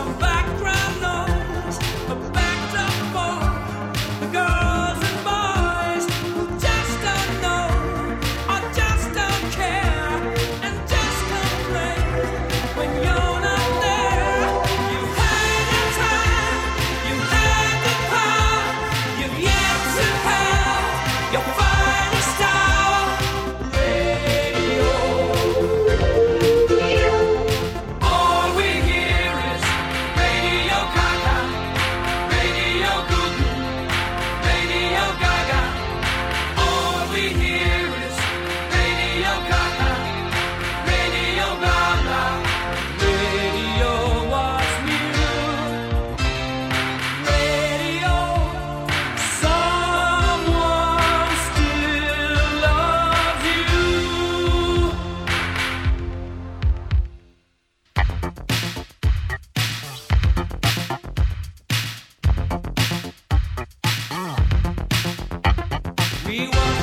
somebody We won.